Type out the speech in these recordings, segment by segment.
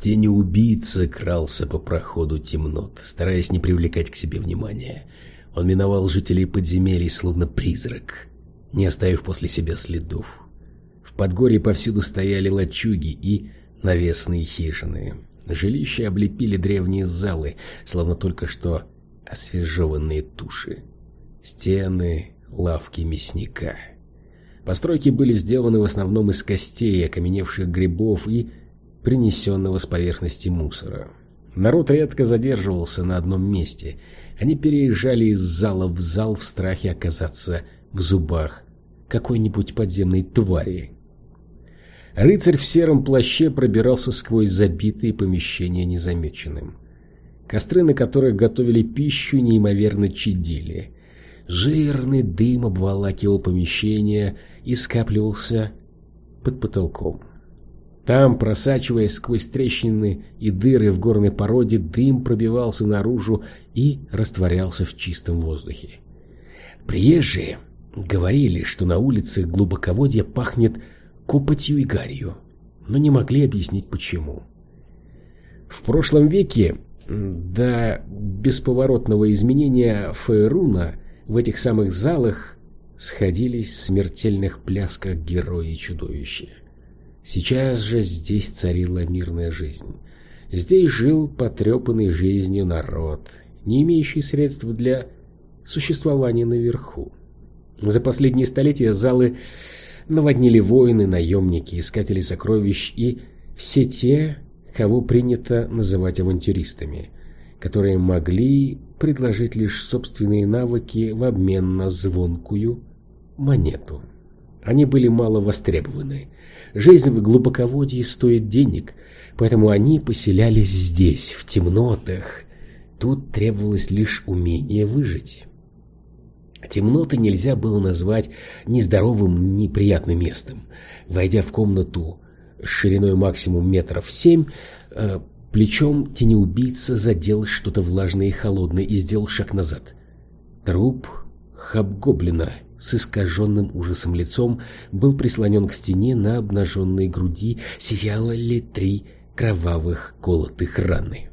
Тень-убийца крался по проходу темнот, стараясь не привлекать к себе внимания. Он миновал жителей подземелий, словно призрак, не оставив после себя следов. В Подгорье повсюду стояли лачуги и навесные хижины. Жилища облепили древние залы, словно только что освежеванные туши. Стены, лавки мясника. Постройки были сделаны в основном из костей, окаменевших грибов и принесенного с поверхности мусора. Народ редко задерживался на одном месте. Они переезжали из зала в зал в страхе оказаться в зубах какой-нибудь подземной твари. Рыцарь в сером плаще пробирался сквозь забитые помещения незамеченным. Костры, на которых готовили пищу, неимоверно чадили. Жирный дым обволакивал помещение и скапливался под потолком. Там, просачиваясь сквозь трещины и дыры в горной породе, дым пробивался наружу и растворялся в чистом воздухе. Приезжие говорили, что на улицах глубоководья пахнет копотью и гарью, но не могли объяснить почему. В прошлом веке до бесповоротного изменения Фейруна в этих самых залах сходились в смертельных плясках герои и чудовища. Сейчас же здесь царила мирная жизнь. Здесь жил потрепанный жизнью народ, не имеющий средств для существования наверху. За последние столетия залы наводнили воины, наемники, искатели сокровищ и все те, кого принято называть авантюристами, которые могли предложить лишь собственные навыки в обмен на звонкую монету. Они были мало востребованы. Жизнь в глубоководье стоит денег, поэтому они поселялись здесь, в темнотах. Тут требовалось лишь умение выжить. Темноты нельзя было назвать ни здоровым, ни приятным местом. Войдя в комнату с шириной максимум метров семь, э, плечом тенеубийца задел что-то влажное и холодное и сделал шаг назад. Труп хабгоблина с искаженным ужасом лицом был прислонен к стене на обнаженной груди, сияло ли три кровавых колотых раны.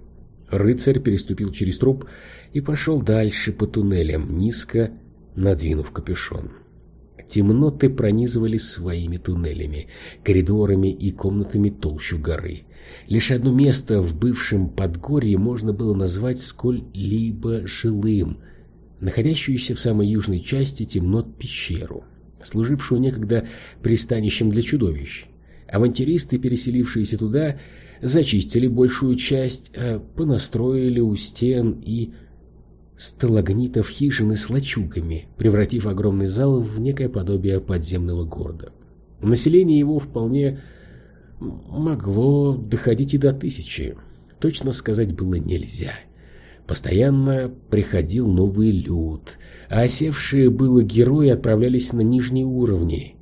Рыцарь переступил через труп и пошел дальше по туннелям, низко надвинув капюшон. Темноты пронизывали своими туннелями, коридорами и комнатами толщу горы. Лишь одно место в бывшем Подгорье можно было назвать сколь-либо жилым, находящуюся в самой южной части темнот пещеру, служившую некогда пристанищем для чудовищ. Авантюристы, переселившиеся туда, зачистили большую часть, а понастроили у стен и сталагнитов хижины с лачугами, превратив огромный зал в некое подобие подземного города. Население его вполне могло доходить и до тысячи. Точно сказать было нельзя. Постоянно приходил новый люд, а осевшие было герои отправлялись на нижние уровни,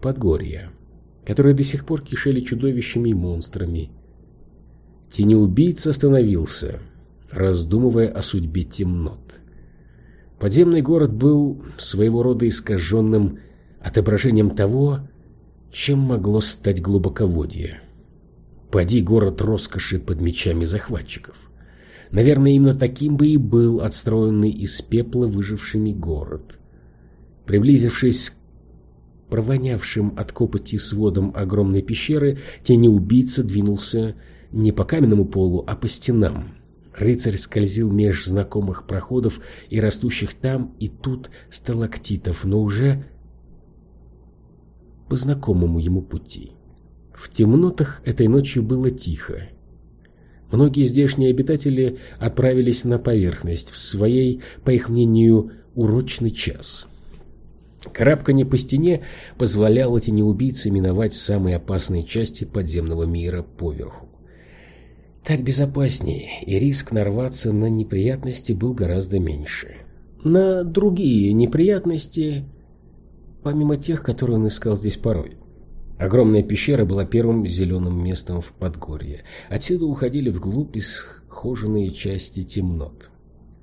подгорья, которые до сих пор кишели чудовищами и монстрами. Тенеубийца остановился — раздумывая о судьбе темнот. Подземный город был своего рода искаженным отображением того, чем могло стать глубоководье. Поди город роскоши под мечами захватчиков. Наверное, именно таким бы и был отстроенный из пепла выжившими город. Приблизившись к провонявшим от копоти сводом огромной пещеры, тенеубийца двинулся не по каменному полу, а по стенам, Рыцарь скользил меж знакомых проходов и растущих там и тут сталактитов, но уже по знакомому ему пути. В темнотах этой ночью было тихо. Многие здешние обитатели отправились на поверхность в своей, по их мнению, урочный час. Карабканье по стене позволяло тенеубийце миновать самые опасные части подземного мира поверху. Так безопаснее, и риск нарваться на неприятности был гораздо меньше. На другие неприятности, помимо тех, которые он искал здесь порой. Огромная пещера была первым зеленым местом в Подгорье. Отсюда уходили вглубь исхоженные части темнот,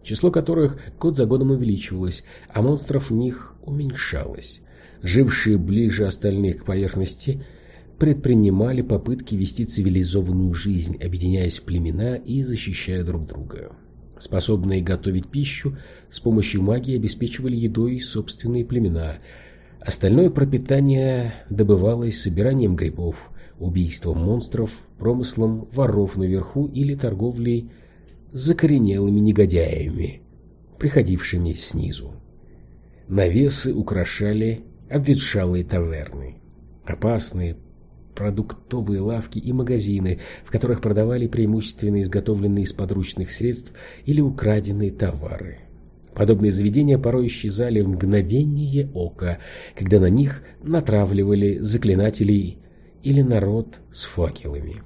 число которых год за годом увеличивалось, а монстров в них уменьшалось. Жившие ближе остальных к поверхности – предпринимали попытки вести цивилизованную жизнь, объединяясь в племена и защищая друг друга. Способные готовить пищу, с помощью магии обеспечивали едой собственные племена. Остальное пропитание добывалось собиранием грибов, убийством монстров, промыслом воров наверху или торговлей закоренелыми негодяями, приходившими снизу. Навесы украшали обветшалые таверны, опасные продуктовые лавки и магазины, в которых продавали преимущественно изготовленные из подручных средств или украденные товары. Подобные заведения порой исчезали в мгновение ока, когда на них натравливали заклинателей или народ с факелами.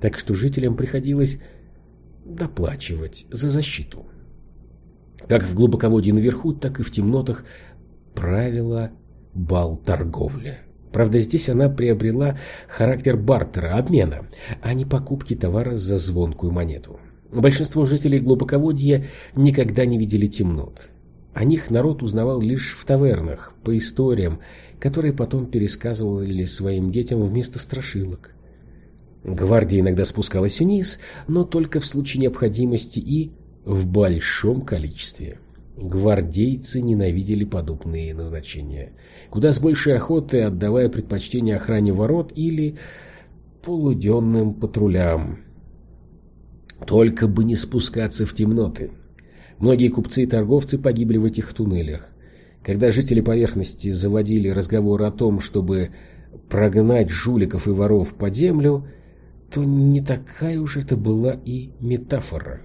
Так что жителям приходилось доплачивать за защиту. Как в глубоководье наверху, так и в темнотах правила бал торговля. Правда, здесь она приобрела характер бартера, обмена, а не покупки товара за звонкую монету. Большинство жителей глубоководья никогда не видели темнот. О них народ узнавал лишь в тавернах, по историям, которые потом пересказывали своим детям вместо страшилок. Гвардия иногда спускалась вниз, но только в случае необходимости и в большом количестве. Гвардейцы ненавидели подобные назначения, куда с большей охотой отдавая предпочтение охране ворот или полуденным патрулям. Только бы не спускаться в темноты. Многие купцы и торговцы погибли в этих туннелях. Когда жители поверхности заводили разговоры о том, чтобы прогнать жуликов и воров под землю, то не такая уж это была и метафора.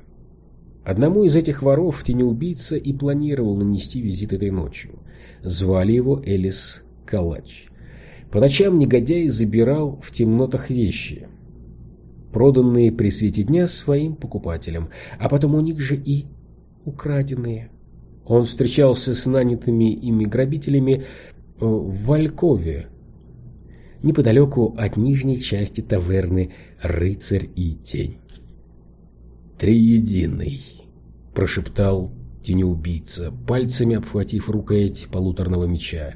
Одному из этих воров тенеубийца и планировал нанести визит этой ночью. Звали его Элис Калач. По ночам негодяй забирал в темнотах вещи, проданные при свете дня своим покупателям, а потом у них же и украденные. Он встречался с нанятыми ими грабителями э, в Валькове, неподалеку от нижней части таверны «Рыцарь и тень». «Триединый», — прошептал тенеубийца, пальцами обхватив рукоять полуторного меча.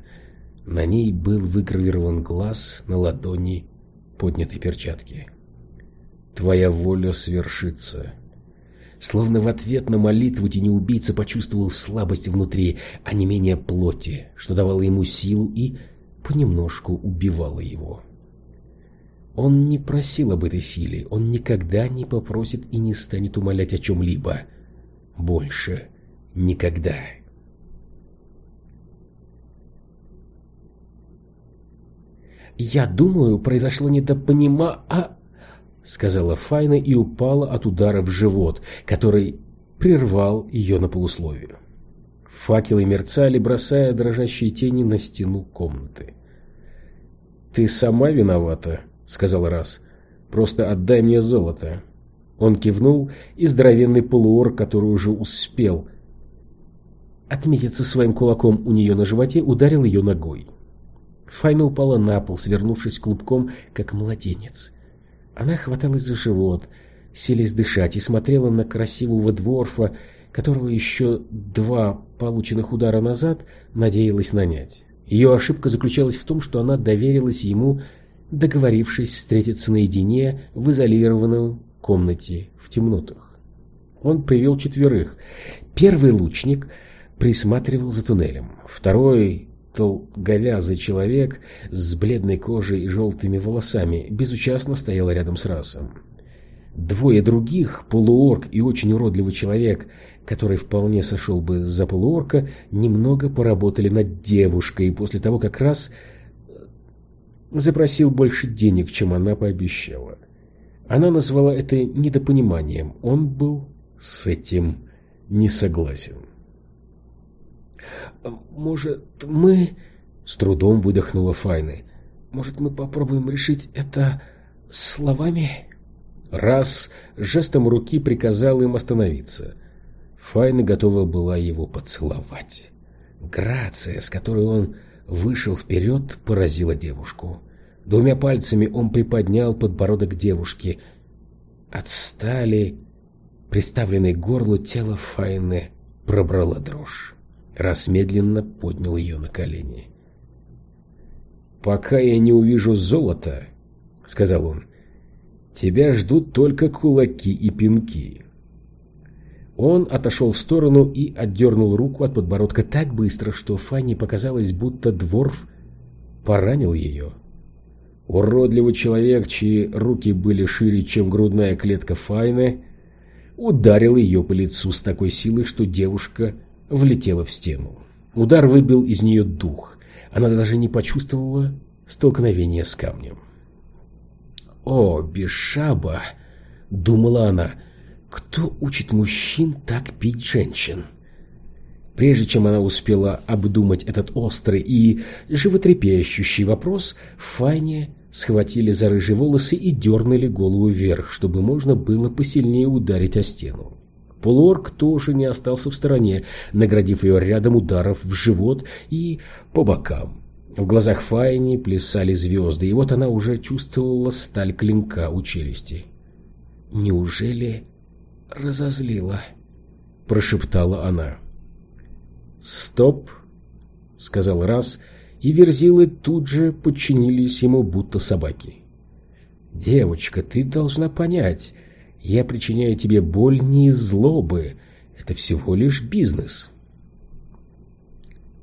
На ней был выгравирован глаз на ладони поднятой перчатки. «Твоя воля свершится». Словно в ответ на молитву тенеубийца почувствовал слабость внутри, а не менее плоти, что давало ему силу и понемножку убивало его. Он не просил об этой силе, он никогда не попросит и не станет умолять о чем-либо. Больше никогда. «Я думаю, произошло недопонима... а...» — сказала Файна и упала от удара в живот, который прервал ее на полусловие. Факелы мерцали, бросая дрожащие тени на стену комнаты. «Ты сама виновата», — сказал Раз. «Просто отдай мне золото». Он кивнул, и здоровенный полуор, который уже успел отметиться своим кулаком у нее на животе, ударил ее ногой. Файна упала на пол, свернувшись клубком, как младенец. Она хваталась за живот, селись дышать, и смотрела на красивого дворфа, которого еще два полученных удара назад надеялась нанять. Ее ошибка заключалась в том, что она доверилась ему, договорившись встретиться наедине в изолированном комнате в темнотах. Он привел четверых. Первый лучник присматривал за туннелем. Второй долговязый человек с бледной кожей и желтыми волосами безучастно стоял рядом с расом. Двое других, полуорк и очень уродливый человек, который вполне сошел бы за полуорка, немного поработали над девушкой после того, как раз э, запросил больше денег, чем она пообещала. Она назвала это недопониманием. Он был с этим не согласен. «Может, мы...» — с трудом выдохнула Файны. «Может, мы попробуем решить это словами?» Раз жестом руки приказал им остановиться. Файна готова была его поцеловать. Грация, с которой он вышел вперед, поразила девушку. Двумя пальцами он приподнял подбородок девушки. От стали, приставленной к горлу, тело Файны пробрала дрожь. Раз медленно поднял ее на колени. «Пока я не увижу золота», — сказал он. «Тебя ждут только кулаки и пинки». Он отошел в сторону и отдернул руку от подбородка так быстро, что Фанни показалось, будто Дворф поранил ее. Уродливый человек, чьи руки были шире, чем грудная клетка Файны, ударил ее по лицу с такой силой, что девушка влетела в стену. Удар выбил из нее дух. Она даже не почувствовала столкновения с камнем. «О, Бешаба!» — думала она. «Кто учит мужчин так пить женщин?» Прежде чем она успела обдумать этот острый и животрепещущий вопрос, Файне схватили за рыжие волосы и дернули голову вверх, чтобы можно было посильнее ударить о стену. Полуорг тоже не остался в стороне, наградив ее рядом ударов в живот и по бокам. В глазах Файни плясали звезды, и вот она уже чувствовала сталь клинка у челюсти. «Неужели разозлила?» – прошептала она. «Стоп!» — сказал раз, и верзилы тут же подчинились ему, будто собаки. «Девочка, ты должна понять, я причиняю тебе боль не из злобы, это всего лишь бизнес».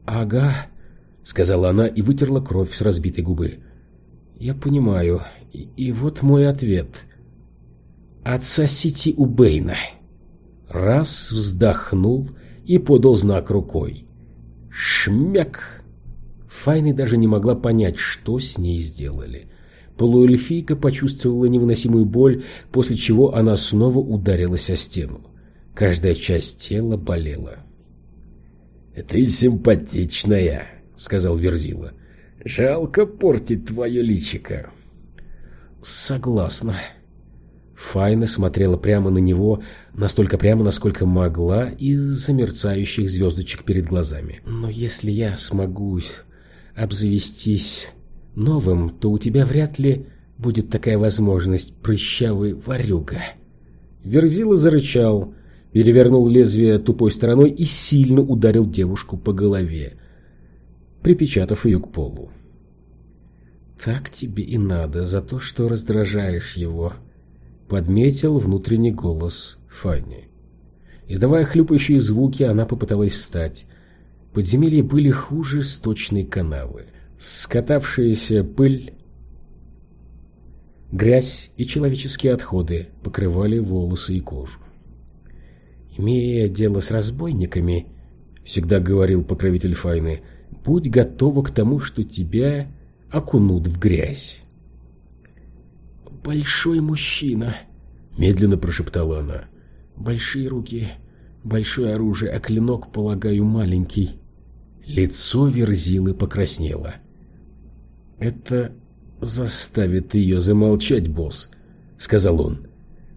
«Ага», — сказала она и вытерла кровь с разбитой губы. «Я понимаю, и, и вот мой ответ. Отсосите у Бэйна». Раз вздохнул и подал знак рукой. Шмяк! Файны даже не могла понять, что с ней сделали. Полуэльфийка почувствовала невыносимую боль, после чего она снова ударилась о стену. Каждая часть тела болела. «Ты симпатичная», — сказал Верзила. «Жалко портить твое личико». «Согласна», Файна смотрела прямо на него, настолько прямо, насколько могла, из-за мерцающих звездочек перед глазами. «Но если я смогу обзавестись новым, то у тебя вряд ли будет такая возможность, прыщавый ворюга». Верзила зарычал, перевернул лезвие тупой стороной и сильно ударил девушку по голове, припечатав ее к полу. «Так тебе и надо за то, что раздражаешь его», подметил внутренний голос Фанни. Издавая хлюпающие звуки, она попыталась встать. Подземелья были хуже сточной канавы. Скатавшаяся пыль, грязь и человеческие отходы покрывали волосы и кожу. «Имея дело с разбойниками, — всегда говорил покровитель Файны, — будь готова к тому, что тебя окунут в грязь большой мужчина», — медленно прошептала она. «Большие руки, большое оружие, а клинок, полагаю, маленький». Лицо Верзилы покраснело. «Это заставит ее замолчать, босс», — сказал он.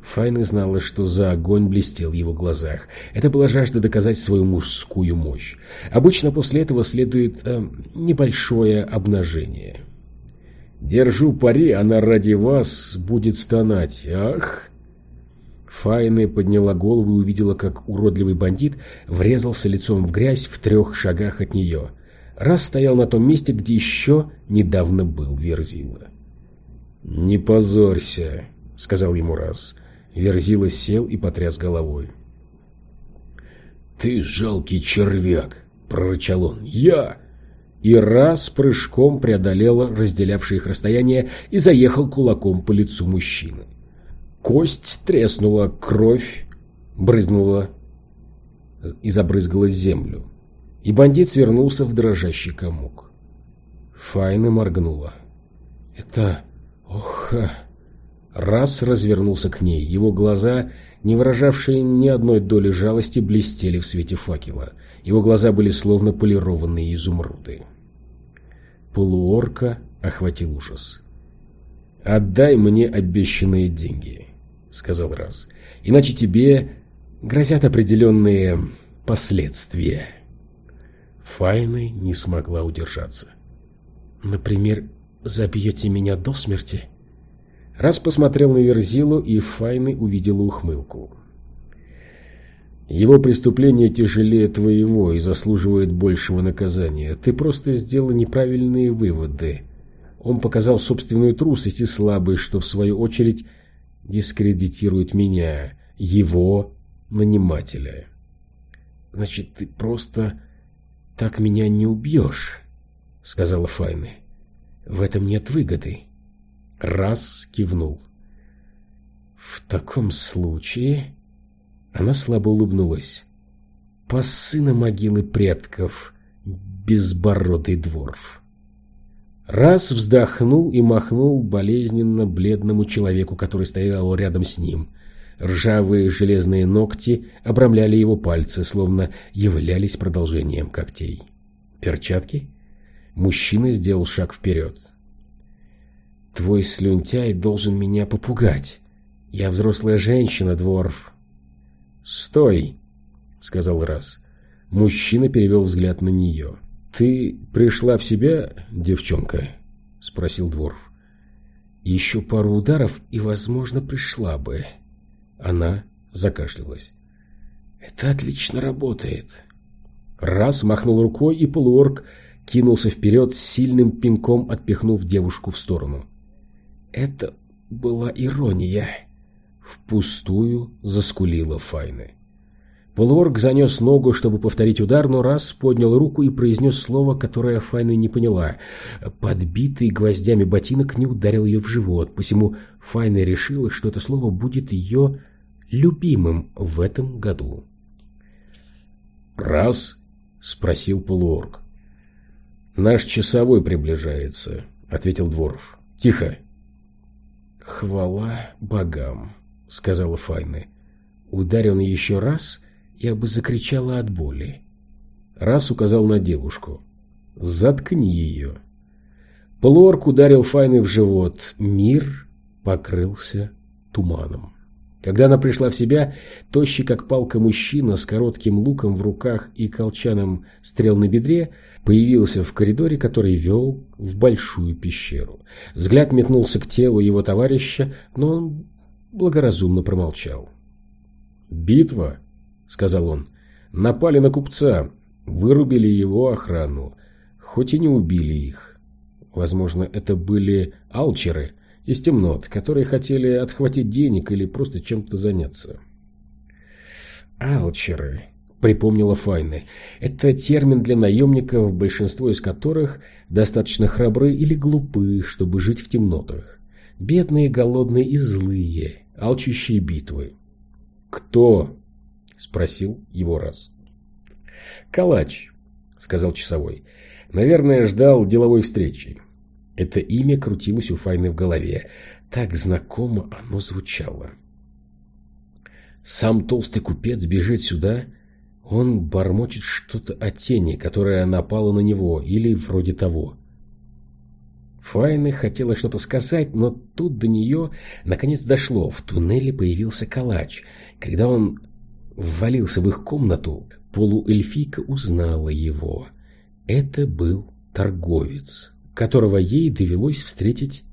Файна знала, что за огонь блестел в его глазах. Это была жажда доказать свою мужскую мощь. Обычно после этого следует э, небольшое обнажение. Держу пари, она ради вас будет стонать. Ах!» Файна подняла голову и увидела, как уродливый бандит врезался лицом в грязь в трех шагах от нее. Раз стоял на том месте, где еще недавно был Верзила. «Не позорься», — сказал ему раз. Верзила сел и потряс головой. «Ты жалкий червяк!» — прорычал он. «Я и раз прыжком преодолел разделявшее их расстояние и заехал кулаком по лицу мужчины. Кость треснула, кровь брызнула и забрызгала землю, и бандит свернулся в дрожащий комок. Файна моргнула. «Это... ох...» Раз развернулся к ней, его глаза, не выражавшие ни одной доли жалости, блестели в свете факела. Его глаза были словно полированные изумруды. Полуорка охватил ужас. «Отдай мне обещанные деньги», — сказал Раз, — «иначе тебе грозят определенные последствия». Файна не смогла удержаться. «Например, забьете меня до смерти?» Раз посмотрел на Верзилу, и Файны увидела ухмылку. Его преступление тяжелее твоего и заслуживает большего наказания. Ты просто сделал неправильные выводы. Он показал собственную трусость и слабость, что в свою очередь дискредитирует меня, его нанимателя. «Значит, ты просто так меня не убьешь», — сказала Файны. «В этом нет выгоды». Раз кивнул. «В таком случае...» Она слабо улыбнулась. «Пасы на могилы предков, безбородый дворф». Раз вздохнул и махнул болезненно бледному человеку, который стоял рядом с ним. Ржавые железные ногти обрамляли его пальцы, словно являлись продолжением когтей. Перчатки? Мужчина сделал шаг вперед. «Твой слюнтяй должен меня попугать. Я взрослая женщина, Дворф». «Стой!» — сказал Раз. Мужчина перевел взгляд на нее. «Ты пришла в себя, девчонка?» — спросил Дворф. «Еще пару ударов, и, возможно, пришла бы». Она закашлялась. «Это отлично работает». Раз махнул рукой, и полуорг кинулся вперед с сильным пинком, отпихнув девушку в сторону. «Это была ирония». Впустую заскулила Файны. Полуорг занес ногу, чтобы повторить удар, но раз поднял руку и произнес слово, которое Файна не поняла. Подбитый гвоздями ботинок не ударил ее в живот, посему Файна решила, что это слово будет ее любимым в этом году. «Раз?» — спросил полуорг. «Наш часовой приближается», — ответил Дворов. «Тихо». «Хвала богам», — сказала Файна. Ударил он еще раз, я бы закричала от боли. Раз указал на девушку. «Заткни ее». Полуорк ударил Файны в живот. Мир покрылся туманом. Когда она пришла в себя, тощий как палка мужчина с коротким луком в руках и колчаном стрел на бедре появился в коридоре, который вел в большую пещеру. Взгляд метнулся к телу его товарища, но он благоразумно промолчал. «Битва?» — сказал он. «Напали на купца, вырубили его охрану, хоть и не убили их. Возможно, это были алчеры из темнот, которые хотели отхватить денег или просто чем-то заняться». «Алчеры», — припомнила Файна, — «это термин для наемников, большинство из которых достаточно храбры или глупы, чтобы жить в темнотах. Бедные, голодные и злые, алчущие битвы. «Кто?» — спросил его раз. «Калач», — сказал часовой. «Наверное, ждал деловой встречи». Это имя крутилось у Файны в голове. Так знакомо оно звучало. Сам толстый купец бежит сюда. Он бормочет что-то о тени, которая напала на него, или вроде того. Файна хотела что-то сказать, но тут до нее наконец дошло. В туннеле появился калач. Когда он ввалился в их комнату, полуэльфийка узнала его. Это был торговец, которого ей довелось встретить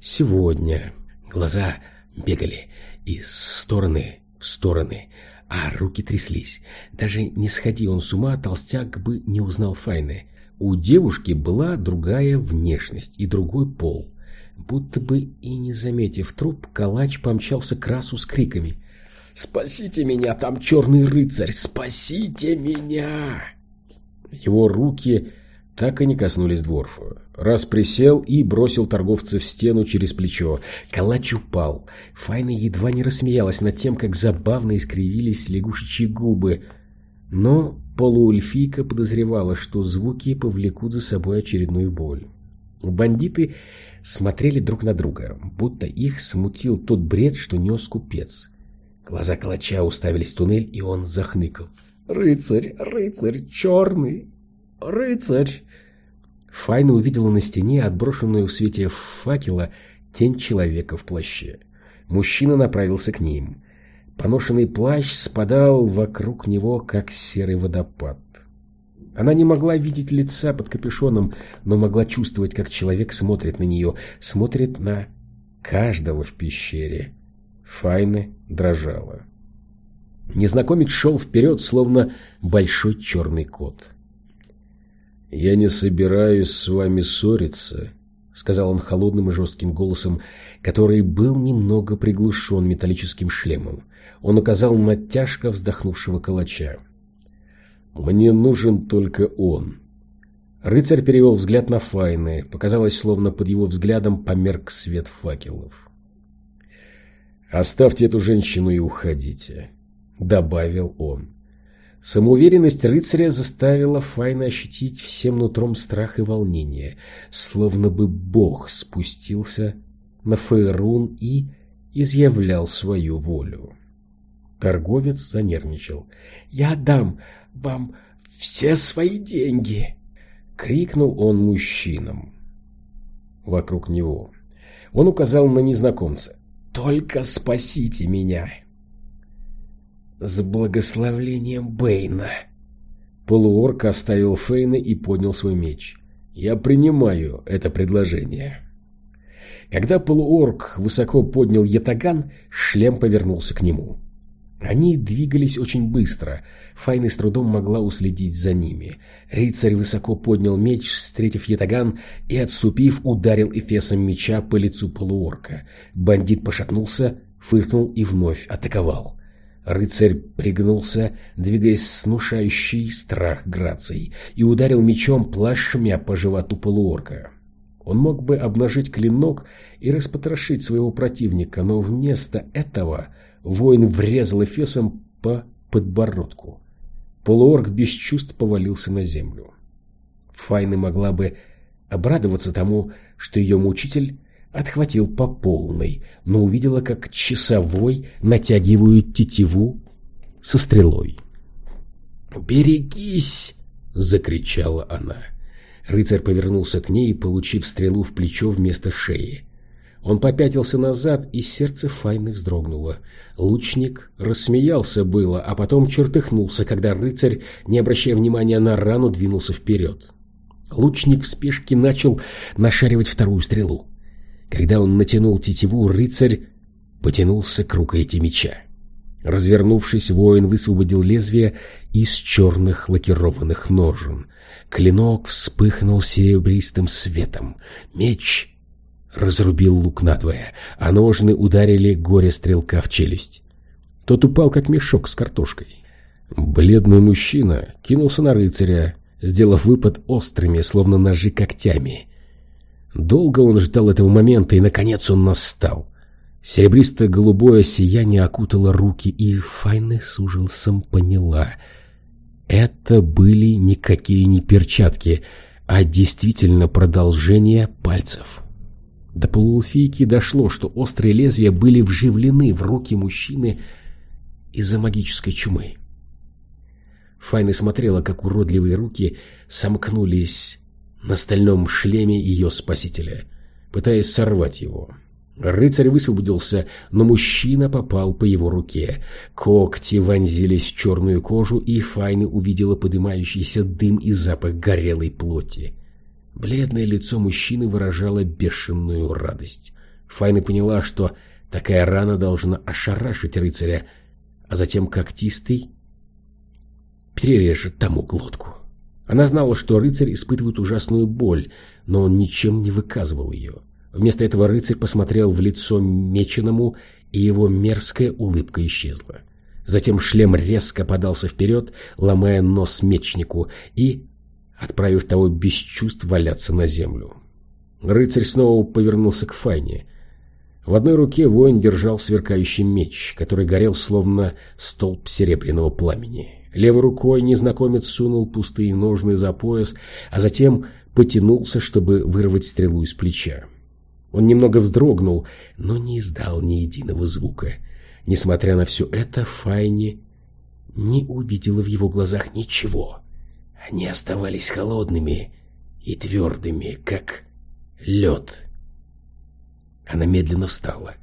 сегодня. Глаза бегали из стороны в стороны, а руки тряслись. Даже не сходи он с ума, толстяк бы не узнал Файны. У девушки была другая внешность и другой пол. Будто бы и не заметив труп, калач помчался к расу с криками. «Спасите меня, там черный рыцарь! Спасите меня!» Его руки так и не коснулись дворфа. Раз присел и бросил торговца в стену через плечо. Калач упал. Файна едва не рассмеялась над тем, как забавно искривились лягушечьи губы. Но полуэльфийка подозревала, что звуки повлекут за собой очередную боль. Бандиты смотрели друг на друга, будто их смутил тот бред, что нес купец. Глаза калача уставились в туннель, и он захныкал. «Рыцарь, рыцарь, черный, рыцарь!» Файна увидела на стене, отброшенную в свете факела, тень человека в плаще. Мужчина направился к ним. Поношенный плащ спадал вокруг него, как серый водопад. Она не могла видеть лица под капюшоном, но могла чувствовать, как человек смотрит на нее, смотрит на каждого в пещере. Файна дрожала. Незнакомец шел вперед, словно большой черный кот. «Я не собираюсь с вами ссориться», — сказал он холодным и жестким голосом, который был немного приглушен металлическим шлемом. Он указал на тяжко вздохнувшего калача. «Мне нужен только он». Рыцарь перевел взгляд на Файны. Показалось, словно под его взглядом померк свет факелов. «Оставьте эту женщину и уходите», — добавил он. Самоуверенность рыцаря заставила Файна ощутить всем нутром страх и волнение, словно бы бог спустился на Фейрун и изъявлял свою волю. Торговец занервничал. «Я отдам вам все свои деньги!» — крикнул он мужчинам вокруг него. Он указал на незнакомца. «Только спасите меня!» с благословлением Бэйна. Полуорк оставил Фейна и поднял свой меч. «Я принимаю это предложение». Когда полуорк высоко поднял ятаган, шлем повернулся к нему. Они двигались очень быстро. Файны с трудом могла уследить за ними. Рыцарь высоко поднял меч, встретив ятаган, и, отступив, ударил эфесом меча по лицу полуорка. Бандит пошатнулся, фыркнул и вновь атаковал. Рыцарь пригнулся, двигаясь с внушающей страх грацией, и ударил мечом плашмя по животу полуорка. Он мог бы обнажить клинок и распотрошить своего противника, но вместо этого воин врезал эфесом по подбородку. Полуорг без чувств повалился на землю. Файна могла бы обрадоваться тому, что ее мучитель отхватил по полной, но увидела, как часовой натягивают тетиву со стрелой. «Берегись!» — закричала она. Рыцарь повернулся к ней, получив стрелу в плечо вместо шеи. Он попятился назад, и сердце Файны вздрогнуло. Лучник рассмеялся было, а потом чертыхнулся, когда рыцарь, не обращая внимания на рану, двинулся вперед. Лучник в спешке начал нашаривать вторую стрелу. Когда он натянул тетиву, рыцарь потянулся к рукояти меча. Развернувшись, воин высвободил лезвие из черных лакированных ножен. Клинок вспыхнул серебристым светом. Меч разрубил лук надвое, а ножны ударили горе-стрелка в челюсть. Тот упал, как мешок с картошкой. Бледный мужчина кинулся на рыцаря, сделав выпад острыми, словно ножи когтями. Долго он ждал этого момента, и, наконец, он настал. Серебристо-голубое сияние окутало руки, и Файны с ужасом поняла. Это были никакие не перчатки, а действительно продолжение пальцев. До полуэльфийки дошло, что острые лезвия были вживлены в руки мужчины из-за магической чумы. Файна смотрела, как уродливые руки сомкнулись на стальном шлеме ее спасителя, пытаясь сорвать его. Рыцарь высвободился, но мужчина попал по его руке. Когти вонзились в черную кожу, и Файна увидела поднимающийся дым и запах горелой плоти. Бледное лицо мужчины выражало бешеную радость. Файна поняла, что такая рана должна ошарашить рыцаря, а затем когтистый перережет тому глотку. Она знала, что рыцарь испытывает ужасную боль, но он ничем не выказывал ее. Вместо этого рыцарь посмотрел в лицо меченому, и его мерзкая улыбка исчезла. Затем шлем резко подался вперед, ломая нос мечнику и отправив того без чувств валяться на землю. Рыцарь снова повернулся к Файне. В одной руке воин держал сверкающий меч, который горел словно столб серебряного пламени. Левой рукой незнакомец сунул пустые ножны за пояс, а затем потянулся, чтобы вырвать стрелу из плеча. Он немного вздрогнул, но не издал ни единого звука. Несмотря на все это, Файни не увидела в его глазах ничего. Они оставались холодными и твердыми, как лед. Она медленно встала,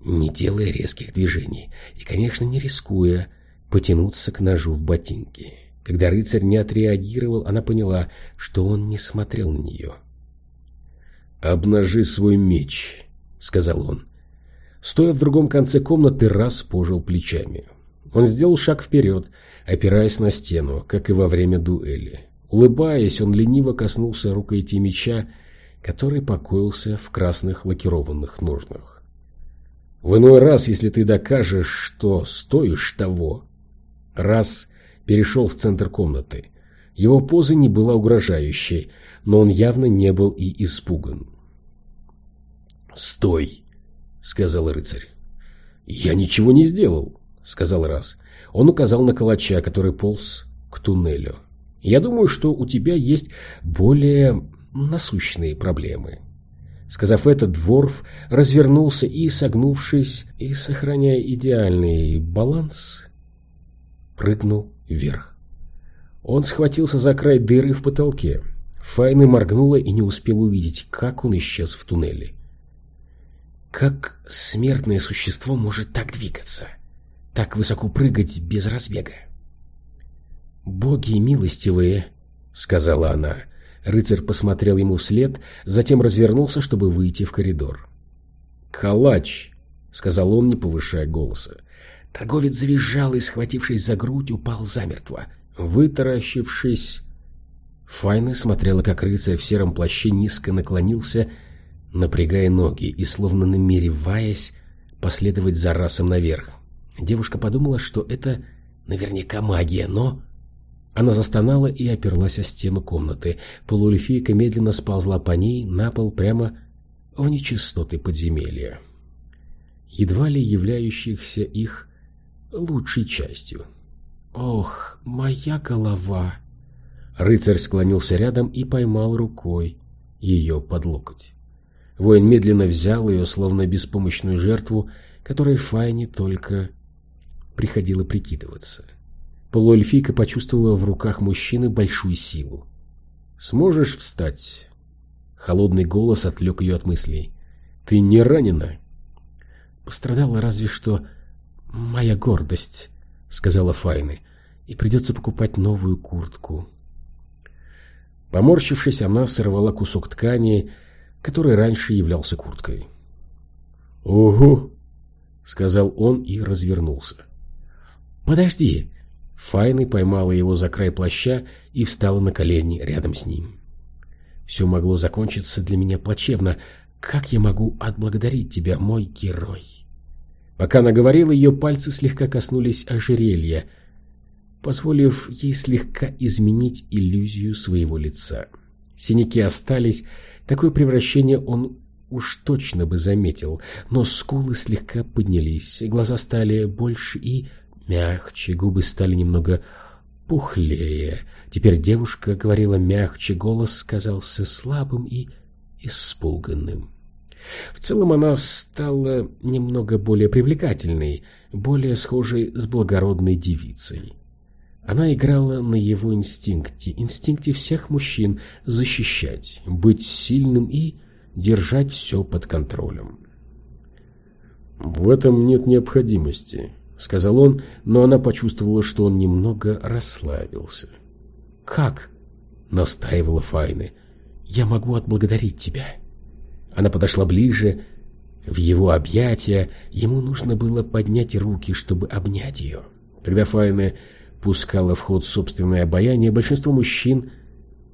не делая резких движений и, конечно, не рискуя потянуться к ножу в ботинке. Когда рыцарь не отреагировал, она поняла, что он не смотрел на нее. «Обнажи свой меч», — сказал он. Стоя в другом конце комнаты, раз пожил плечами. Он сделал шаг вперед, опираясь на стену, как и во время дуэли. Улыбаясь, он лениво коснулся рукояти меча, который покоился в красных лакированных ножнах. В иной раз, если ты докажешь, что стоишь того, раз перешел в центр комнаты. Его поза не была угрожающей, но он явно не был и испуган. «Стой!» — сказал рыцарь. «Я ничего не сделал», — сказал Раз. Он указал на калача, который полз к туннелю. «Я думаю, что у тебя есть более насущные проблемы». Сказав это, Дворф развернулся и, согнувшись и сохраняя идеальный баланс, прыгнул вверх. Он схватился за край дыры в потолке. Файна моргнула и не успела увидеть, как он исчез в туннеле. Как смертное существо может так двигаться? Так высоко прыгать без разбега? «Боги милостивые», — сказала она. Рыцарь посмотрел ему вслед, затем развернулся, чтобы выйти в коридор. «Калач», — сказал он, не повышая голоса. Торговец завизжал и, схватившись за грудь, упал замертво. Вытаращившись, Файна смотрела, как рыцарь в сером плаще низко наклонился, напрягая ноги и, словно намереваясь, последовать за расом наверх. Девушка подумала, что это наверняка магия, но... Она застонала и оперлась о стену комнаты. Полуэльфийка медленно сползла по ней на пол прямо в нечистоты подземелья, едва ли являющихся их лучшей частью. «Ох, моя голова!» Рыцарь склонился рядом и поймал рукой ее под локоть. Воин медленно взял ее, словно беспомощную жертву, которой Файне только приходило прикидываться. Полуэльфийка почувствовала в руках мужчины большую силу. «Сможешь встать?» Холодный голос отвлек ее от мыслей. «Ты не ранена?» Пострадала разве что «Моя гордость», — сказала Файны, — «и придется покупать новую куртку». Поморщившись, она сорвала кусок ткани, который раньше являлся курткой. «Угу», — сказал он и развернулся. «Подожди!» Файны поймала его за край плаща и встала на колени рядом с ним. «Все могло закончиться для меня плачевно. Как я могу отблагодарить тебя, мой герой?» Пока она говорила, ее пальцы слегка коснулись ожерелья, позволив ей слегка изменить иллюзию своего лица. Синяки остались, такое превращение он уж точно бы заметил, но скулы слегка поднялись, глаза стали больше и мягче, губы стали немного пухлее. Теперь девушка говорила мягче, голос казался слабым и испуганным. В целом она стала немного более привлекательной, более схожей с благородной девицей. Она играла на его инстинкте, инстинкте всех мужчин защищать, быть сильным и держать все под контролем. «В этом нет необходимости», — сказал он, но она почувствовала, что он немного расслабился. «Как?» — настаивала Файны. «Я могу отблагодарить тебя». Она подошла ближе, в его объятия. Ему нужно было поднять руки, чтобы обнять ее. Когда Файна пускала в ход собственное обаяние, большинство мужчин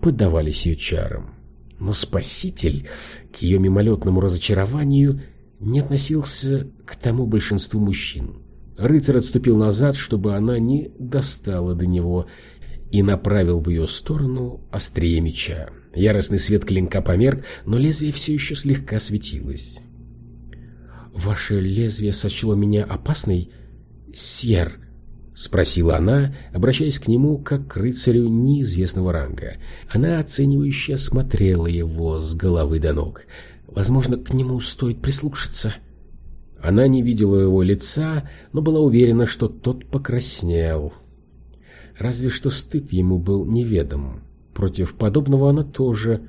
поддавались ее чарам. Но Спаситель, к ее мимолетному разочарованию, не относился к тому большинству мужчин. Рыцарь отступил назад, чтобы она не достала до него, и направил в ее сторону острие меча. Яростный свет клинка померк, но лезвие все еще слегка светилось. «Ваше лезвие сочло меня опасной, сер?» — спросила она, обращаясь к нему как к рыцарю неизвестного ранга. Она оценивающе осмотрела его с головы до ног. Возможно, к нему стоит прислушаться. Она не видела его лица, но была уверена, что тот покраснел. Разве что стыд ему был неведом. Против подобного она тоже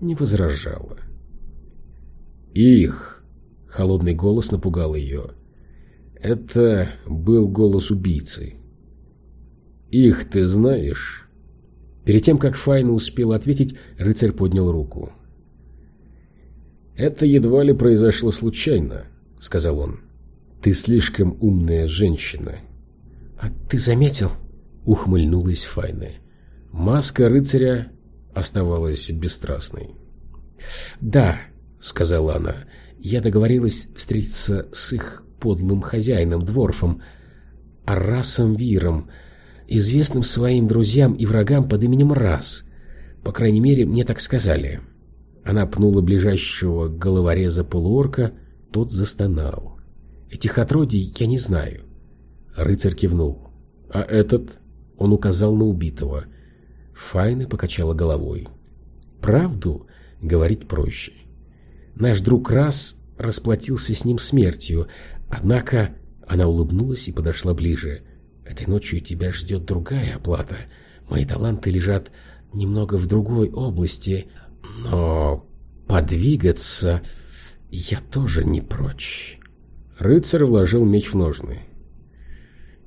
не возражала. «Их!» — холодный голос напугал ее. Это был голос убийцы. «Их ты знаешь?» Перед тем, как Файна успела ответить, рыцарь поднял руку. «Это едва ли произошло случайно», — сказал он. «Ты слишком умная женщина». «А ты заметил?» — ухмыльнулась Файна. Маска рыцаря оставалась бесстрастной. «Да», — сказала она, — «я договорилась встретиться с их подлым хозяином, Дворфом, Арасом Виром, известным своим друзьям и врагам под именем Рас. По крайней мере, мне так сказали». Она пнула ближайшего головореза полуорка, тот застонал. «Этих отродий я не знаю». Рыцарь кивнул. «А этот?» — он указал на убитого. Файна покачала головой. «Правду говорить проще. Наш друг Раз расплатился с ним смертью, однако...» Она улыбнулась и подошла ближе. «Этой ночью тебя ждет другая оплата. Мои таланты лежат немного в другой области, но подвигаться я тоже не прочь. Рыцарь вложил меч в ножны.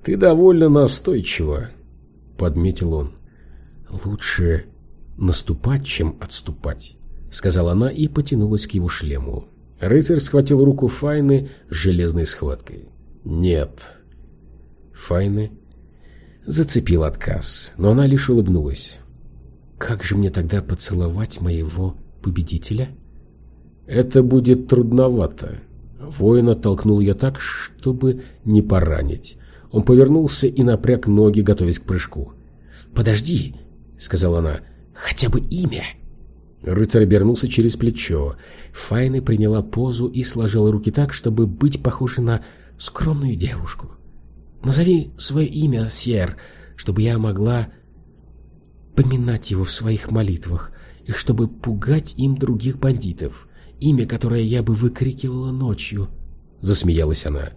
«Ты довольно настойчиво», — подметил он. «Лучше наступать, чем отступать», — сказала она и потянулась к его шлему. Рыцарь схватил руку Файны железной схваткой. «Нет». Файны зацепил отказ, но она лишь улыбнулась. Как же мне тогда поцеловать моего победителя? Это будет трудновато. Воин оттолкнул ее так, чтобы не поранить. Он повернулся и напряг ноги, готовясь к прыжку. «Подожди», — сказала она, — «хотя бы имя». Рыцарь обернулся через плечо. Файна приняла позу и сложила руки так, чтобы быть похожей на скромную девушку. «Назови свое имя, Сьер, чтобы я могла поминать его в своих молитвах, и чтобы пугать им других бандитов, имя, которое я бы выкрикивала ночью. Засмеялась она.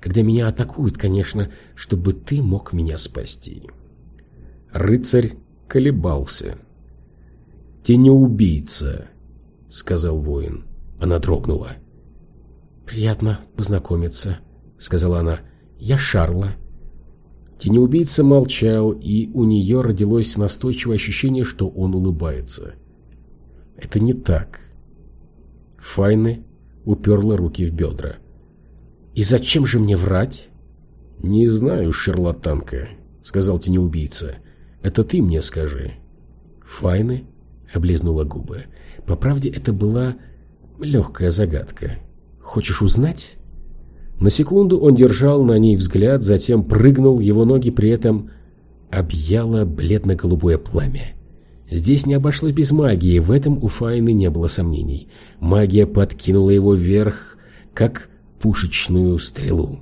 Когда меня атакуют, конечно, чтобы ты мог меня спасти. Рыцарь колебался. «Тенеубийца», — сказал воин. Она дрогнула. «Приятно познакомиться», — сказала она. «Я Шарла». Тенеубийца молчал, и у нее родилось настойчивое ощущение, что он улыбается. Это не так. Файны уперла руки в бедра. «И зачем же мне врать?» «Не знаю, шарлатанка», — сказал тенеубийца. «Это ты мне скажи». Файны облизнула губы. По правде, это была легкая загадка. «Хочешь узнать?» На секунду он держал на ней взгляд, затем прыгнул, его ноги при этом объяло бледно-голубое пламя. Здесь не обошлось без магии, в этом у Файны не было сомнений. Магия подкинула его вверх, как пушечную стрелу.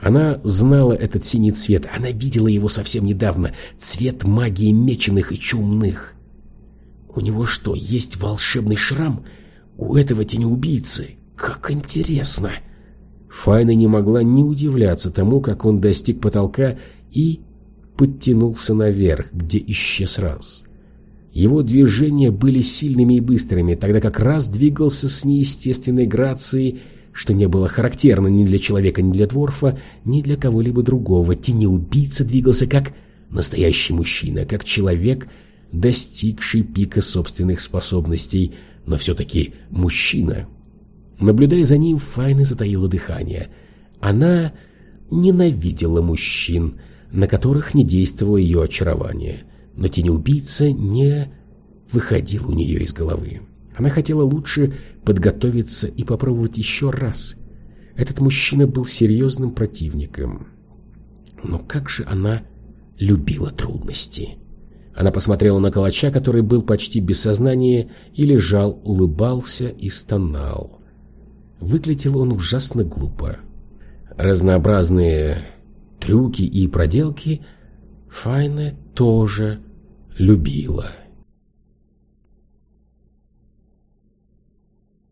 Она знала этот синий цвет, она видела его совсем недавно, цвет магии меченых и чумных. У него что, есть волшебный шрам? У этого тенеубийцы? Как интересно! — Файна не могла не удивляться тому, как он достиг потолка и подтянулся наверх, где исчез раз. Его движения были сильными и быстрыми, тогда как раз двигался с неестественной грацией, что не было характерно ни для человека, ни для дворфа, ни для кого-либо другого. Тенеубийца двигался как настоящий мужчина, как человек, достигший пика собственных способностей, но все-таки мужчина, Наблюдая за ним, Файна затаила дыхание. Она ненавидела мужчин, на которых не действовало ее очарование, но тенеубийца не выходил у нее из головы. Она хотела лучше подготовиться и попробовать еще раз. Этот мужчина был серьезным противником. Но как же она любила трудности. Она посмотрела на калача, который был почти без сознания, и лежал, улыбался и стонал. Выглядел он ужасно глупо. Разнообразные трюки и проделки Файна тоже любила.